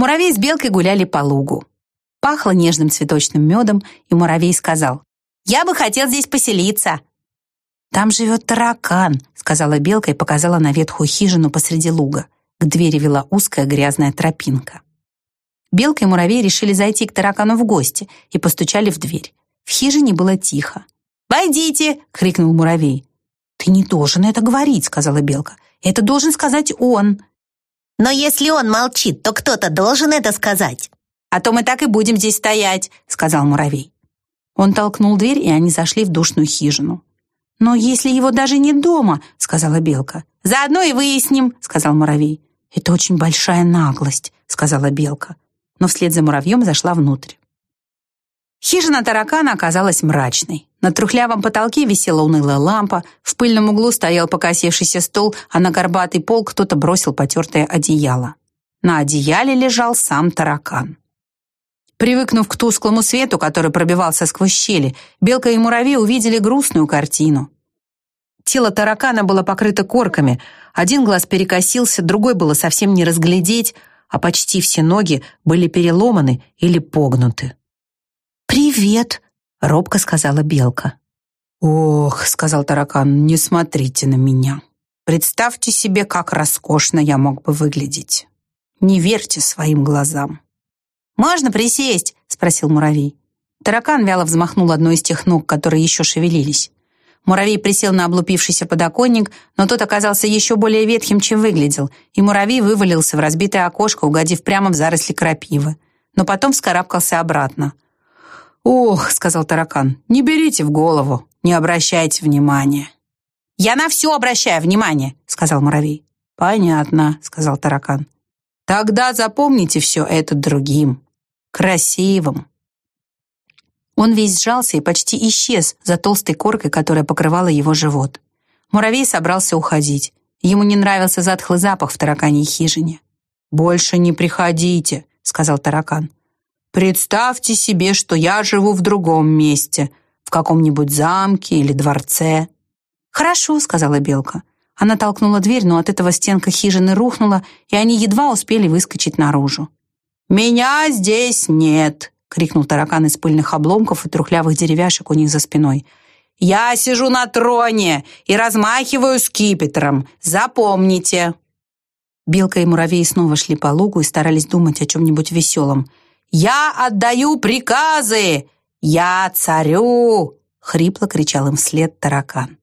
Муравей с белкой гуляли по лугу. Пахло нежным цветочным медом, и муравей сказал, «Я бы хотел здесь поселиться». «Там живет таракан», — сказала белка и показала на ветхую хижину посреди луга. К двери вела узкая грязная тропинка. Белка и муравей решили зайти к таракану в гости и постучали в дверь. В хижине было тихо. «Войдите!» — крикнул муравей. «Ты не должен это говорить», — сказала белка. «Это должен сказать он». «Но если он молчит, то кто-то должен это сказать». «А то мы так и будем здесь стоять», — сказал муравей. Он толкнул дверь, и они зашли в душную хижину. «Но если его даже нет дома», — сказала белка. «Заодно и выясним», — сказал муравей. «Это очень большая наглость», — сказала белка. Но вслед за муравьем зашла внутрь. Хижина таракана оказалась мрачной. На трухлявом потолке висела унылая лампа, в пыльном углу стоял покосившийся стол, а на горбатый пол кто-то бросил потертое одеяло. На одеяле лежал сам таракан. Привыкнув к тусклому свету, который пробивался сквозь щели, белка и муравей увидели грустную картину. Тело таракана было покрыто корками, один глаз перекосился, другой было совсем не разглядеть, а почти все ноги были переломаны или погнуты. «Привет», — робко сказала белка. «Ох», — сказал таракан, — «не смотрите на меня. Представьте себе, как роскошно я мог бы выглядеть. Не верьте своим глазам». «Можно присесть?» — спросил муравей. Таракан вяло взмахнул одной из тех ног, которые еще шевелились. Муравей присел на облупившийся подоконник, но тот оказался еще более ветхим, чем выглядел, и муравей вывалился в разбитое окошко, угодив прямо в заросли крапивы. Но потом вскарабкался обратно. «Ох», — сказал таракан, — «не берите в голову, не обращайте внимания». «Я на все обращаю внимание», — сказал муравей. «Понятно», — сказал таракан. «Тогда запомните все это другим, красивым». Он весь сжался и почти исчез за толстой коркой, которая покрывала его живот. Муравей собрался уходить. Ему не нравился затхлый запах в тараканьей хижине. «Больше не приходите», — сказал таракан. Представьте себе, что я живу в другом месте, в каком-нибудь замке или дворце». «Хорошо», — сказала Белка. Она толкнула дверь, но от этого стенка хижины рухнула, и они едва успели выскочить наружу. «Меня здесь нет!» — крикнул таракан из пыльных обломков и трухлявых деревяшек у них за спиной. «Я сижу на троне и размахиваю скипетром. Запомните!» Белка и муравей снова шли по лугу и старались думать о чем-нибудь веселом. «Я отдаю приказы! Я царю!» — хрипло кричал им вслед таракан.